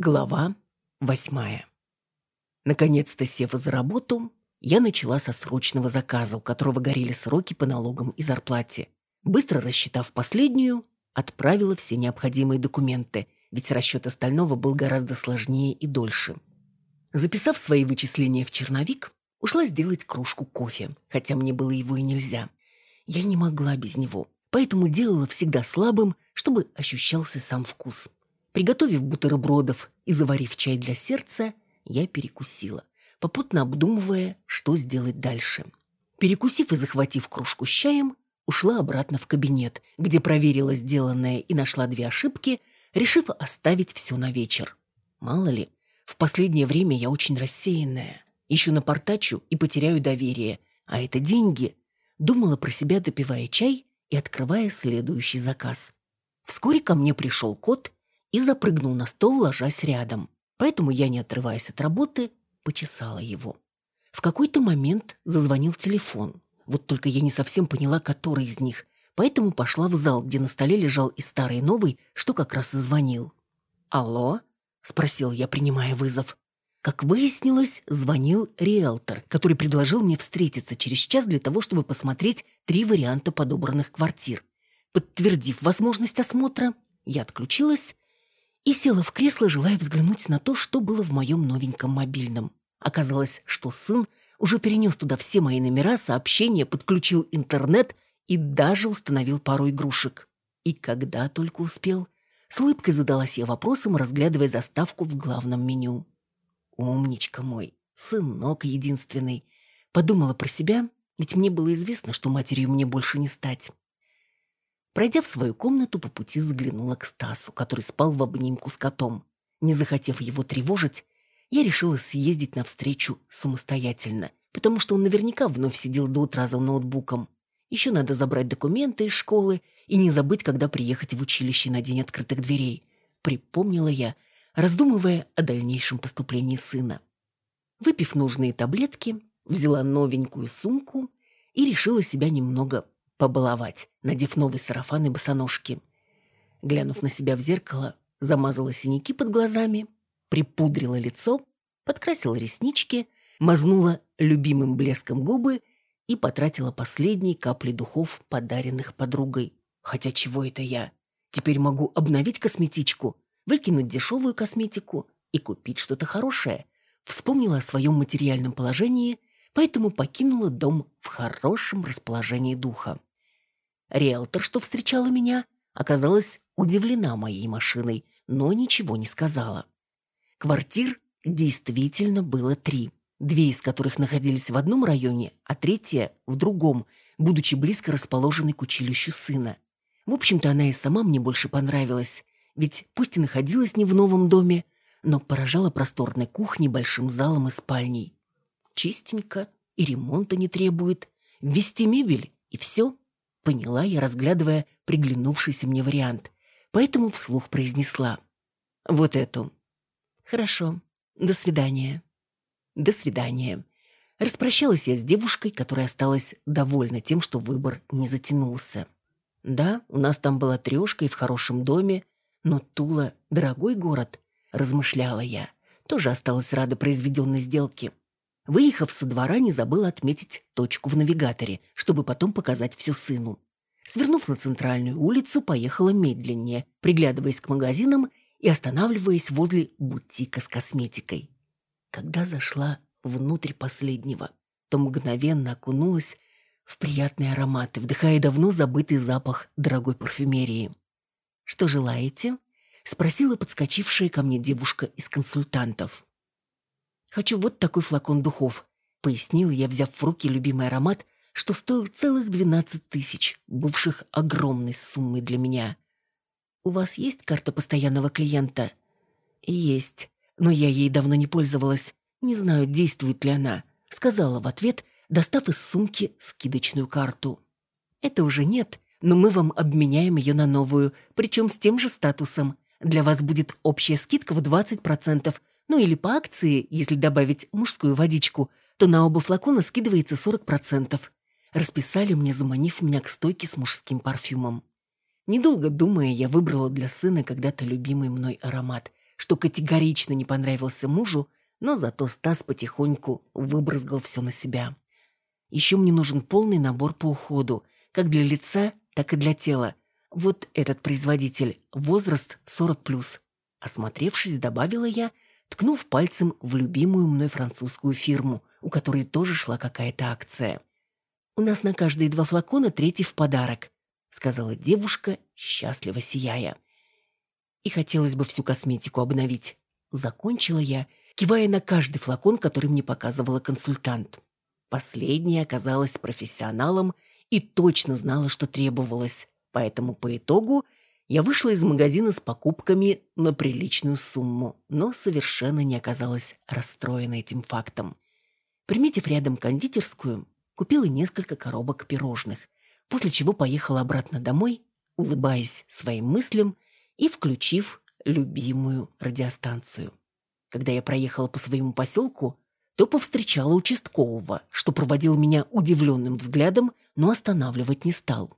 Глава восьмая. Наконец-то, сев за работу, я начала со срочного заказа, у которого горели сроки по налогам и зарплате. Быстро рассчитав последнюю, отправила все необходимые документы, ведь расчет остального был гораздо сложнее и дольше. Записав свои вычисления в черновик, ушла сделать кружку кофе, хотя мне было его и нельзя. Я не могла без него, поэтому делала всегда слабым, чтобы ощущался сам вкус. Приготовив бутербродов и заварив чай для сердца, я перекусила, попутно обдумывая, что сделать дальше. Перекусив и захватив кружку с чаем, ушла обратно в кабинет, где проверила сделанное и нашла две ошибки, решив оставить все на вечер. Мало ли, в последнее время я очень рассеянная. Ищу напортачу и потеряю доверие, а это деньги. Думала про себя, допивая чай и открывая следующий заказ. Вскоре ко мне пришел кот и запрыгнул на стол, ложась рядом. Поэтому я, не отрываясь от работы, почесала его. В какой-то момент зазвонил телефон. Вот только я не совсем поняла, который из них, поэтому пошла в зал, где на столе лежал и старый, и новый, что как раз и звонил. «Алло?» — спросил я, принимая вызов. Как выяснилось, звонил риэлтор, который предложил мне встретиться через час для того, чтобы посмотреть три варианта подобранных квартир. Подтвердив возможность осмотра, я отключилась и села в кресло, желая взглянуть на то, что было в моем новеньком мобильном. Оказалось, что сын уже перенес туда все мои номера, сообщения, подключил интернет и даже установил пару игрушек. И когда только успел, с улыбкой задалась я вопросом, разглядывая заставку в главном меню. «Умничка мой, сынок единственный», — подумала про себя, ведь мне было известно, что матерью мне больше не стать. Пройдя в свою комнату, по пути заглянула к Стасу, который спал в обнимку с котом. Не захотев его тревожить, я решила съездить навстречу самостоятельно, потому что он наверняка вновь сидел до утра за ноутбуком. Еще надо забрать документы из школы и не забыть, когда приехать в училище на день открытых дверей. Припомнила я, раздумывая о дальнейшем поступлении сына. Выпив нужные таблетки, взяла новенькую сумку и решила себя немного побаловать, надев новый сарафан и босоножки. Глянув на себя в зеркало, замазала синяки под глазами, припудрила лицо, подкрасила реснички, мазнула любимым блеском губы и потратила последние капли духов, подаренных подругой. Хотя чего это я? Теперь могу обновить косметичку, выкинуть дешевую косметику и купить что-то хорошее. Вспомнила о своем материальном положении, поэтому покинула дом в хорошем расположении духа. Риэлтор, что встречала меня, оказалась удивлена моей машиной, но ничего не сказала. Квартир действительно было три, две из которых находились в одном районе, а третья — в другом, будучи близко расположенной к училищу сына. В общем-то, она и сама мне больше понравилась, ведь пусть и находилась не в новом доме, но поражала просторной кухней, большим залом и спальней. Чистенько, и ремонта не требует, ввести мебель, и все — Поняла я, разглядывая приглянувшийся мне вариант. Поэтому вслух произнесла. Вот эту. Хорошо. До свидания. До свидания. Распрощалась я с девушкой, которая осталась довольна тем, что выбор не затянулся. Да, у нас там была трешка и в хорошем доме, но Тула — дорогой город, размышляла я. Тоже осталась рада произведенной сделке. Выехав со двора, не забыла отметить точку в навигаторе, чтобы потом показать все сыну. Свернув на центральную улицу, поехала медленнее, приглядываясь к магазинам и останавливаясь возле бутика с косметикой. Когда зашла внутрь последнего, то мгновенно окунулась в приятные ароматы, вдыхая давно забытый запах дорогой парфюмерии. «Что желаете?» — спросила подскочившая ко мне девушка из консультантов. «Хочу вот такой флакон духов», — пояснила я, взяв в руки любимый аромат, что стоил целых двенадцать тысяч, бывших огромной суммой для меня. «У вас есть карта постоянного клиента?» «Есть, но я ей давно не пользовалась. Не знаю, действует ли она», — сказала в ответ, достав из сумки скидочную карту. «Это уже нет, но мы вам обменяем ее на новую, причем с тем же статусом. Для вас будет общая скидка в 20%, ну или по акции, если добавить мужскую водичку, то на оба флакона скидывается 40%. Расписали мне, заманив меня к стойке с мужским парфюмом. Недолго думая, я выбрала для сына когда-то любимый мной аромат, что категорично не понравился мужу, но зато Стас потихоньку выбрызгал все на себя. Еще мне нужен полный набор по уходу, как для лица, так и для тела. Вот этот производитель, возраст 40+. Осмотревшись, добавила я, ткнув пальцем в любимую мной французскую фирму, у которой тоже шла какая-то акция. «У нас на каждые два флакона третий в подарок», сказала девушка, счастливо сияя. «И хотелось бы всю косметику обновить». Закончила я, кивая на каждый флакон, который мне показывала консультант. Последняя оказалась профессионалом и точно знала, что требовалось, поэтому по итогу я вышла из магазина с покупками на приличную сумму, но совершенно не оказалась расстроена этим фактом. Приметив рядом кондитерскую, купила несколько коробок пирожных, после чего поехала обратно домой, улыбаясь своим мыслям и включив любимую радиостанцию. Когда я проехала по своему поселку, то повстречала участкового, что проводил меня удивленным взглядом, но останавливать не стал.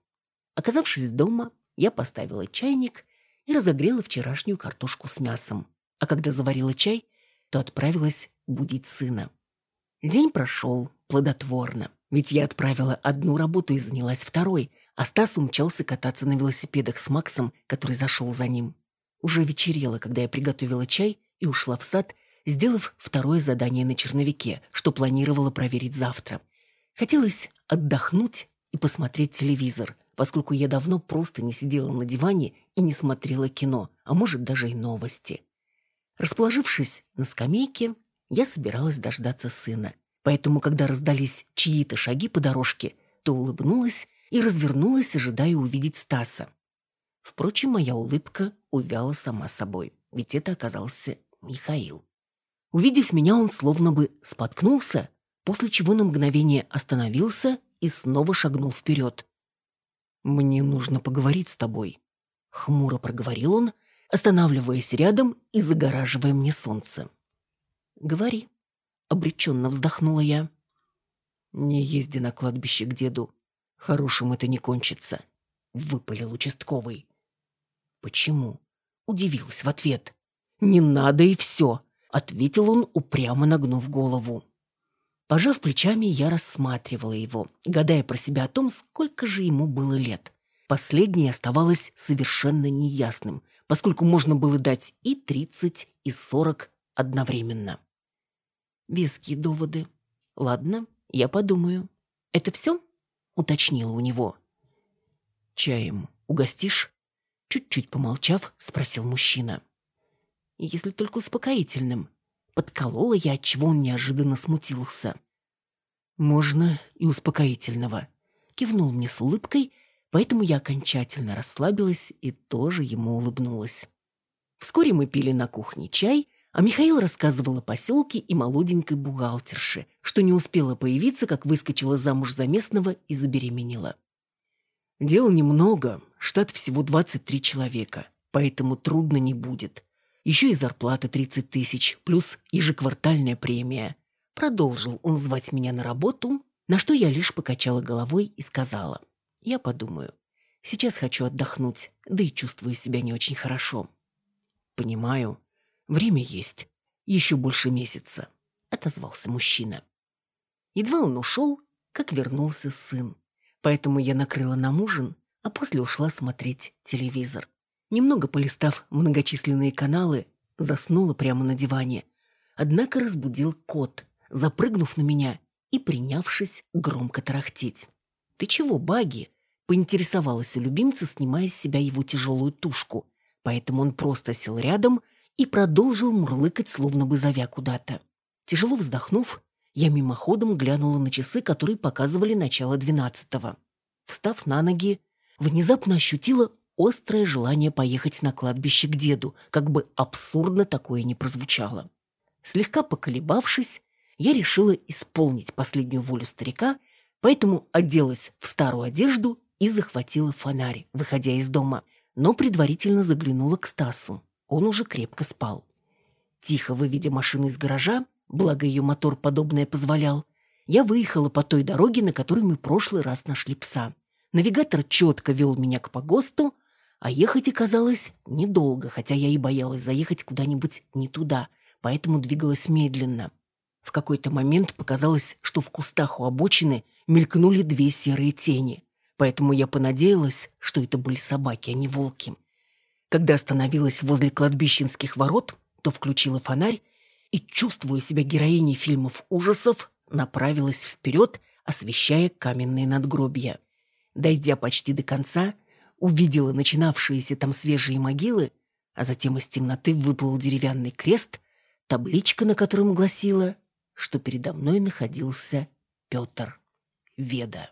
Оказавшись дома, я поставила чайник и разогрела вчерашнюю картошку с мясом. А когда заварила чай, то отправилась будить сына. День прошел плодотворно, ведь я отправила одну работу и занялась второй, а Стас умчался кататься на велосипедах с Максом, который зашел за ним. Уже вечерело, когда я приготовила чай и ушла в сад, сделав второе задание на черновике, что планировала проверить завтра. Хотелось отдохнуть и посмотреть телевизор, поскольку я давно просто не сидела на диване и не смотрела кино, а может даже и новости. Расположившись на скамейке, я собиралась дождаться сына. Поэтому, когда раздались чьи-то шаги по дорожке, то улыбнулась и развернулась, ожидая увидеть Стаса. Впрочем, моя улыбка увяла сама собой, ведь это оказался Михаил. Увидев меня, он словно бы споткнулся, после чего на мгновение остановился и снова шагнул вперед. «Мне нужно поговорить с тобой», — хмуро проговорил он, останавливаясь рядом и загораживая мне солнце. «Говори», — обреченно вздохнула я. «Не езди на кладбище к деду. Хорошим это не кончится», — выпалил участковый. «Почему?» — удивилась в ответ. «Не надо и все», — ответил он, упрямо нагнув голову. Пожав плечами, я рассматривала его, гадая про себя о том, сколько же ему было лет. Последнее оставалось совершенно неясным, поскольку можно было дать и тридцать, и сорок одновременно. Веские доводы. Ладно, я подумаю. Это все? Уточнила у него. Чаем угостишь? Чуть-чуть помолчав, спросил мужчина. Если только успокоительным. Подколола я, чего он неожиданно смутился. «Можно и успокоительного», — кивнул мне с улыбкой, поэтому я окончательно расслабилась и тоже ему улыбнулась. Вскоре мы пили на кухне чай, а Михаил рассказывал о поселке и молоденькой бухгалтерше, что не успела появиться, как выскочила замуж за местного и забеременела. Дел немного, штат всего 23 человека, поэтому трудно не будет. Еще и зарплата 30 тысяч, плюс ежеквартальная премия. Продолжил он звать меня на работу, на что я лишь покачала головой и сказала. Я подумаю. Сейчас хочу отдохнуть, да и чувствую себя не очень хорошо. Понимаю. Время есть. Еще больше месяца. Отозвался мужчина. Едва он ушел, как вернулся сын. Поэтому я накрыла нам ужин, а после ушла смотреть телевизор. Немного полистав многочисленные каналы, заснула прямо на диване. Однако разбудил кот, запрыгнув на меня и принявшись громко тарахтеть. «Ты чего, Баги?» — поинтересовалась у любимца, снимая с себя его тяжелую тушку. Поэтому он просто сел рядом и продолжил мурлыкать, словно бы зовя куда-то. Тяжело вздохнув, я мимоходом глянула на часы, которые показывали начало двенадцатого. Встав на ноги, внезапно ощутила острое желание поехать на кладбище к деду, как бы абсурдно такое не прозвучало. Слегка поколебавшись, я решила исполнить последнюю волю старика, поэтому оделась в старую одежду и захватила фонарь, выходя из дома, но предварительно заглянула к Стасу. Он уже крепко спал. Тихо выведя машину из гаража, благо ее мотор подобное позволял, я выехала по той дороге, на которой мы прошлый раз нашли пса. Навигатор четко вел меня к погосту, А ехать оказалось недолго, хотя я и боялась заехать куда-нибудь не туда, поэтому двигалась медленно. В какой-то момент показалось, что в кустах у обочины мелькнули две серые тени, поэтому я понадеялась, что это были собаки, а не волки. Когда остановилась возле кладбищенских ворот, то включила фонарь и, чувствуя себя героиней фильмов ужасов, направилась вперед, освещая каменные надгробья. Дойдя почти до конца, увидела начинавшиеся там свежие могилы, а затем из темноты выплыл деревянный крест, табличка на котором гласила, что передо мной находился Петр Веда.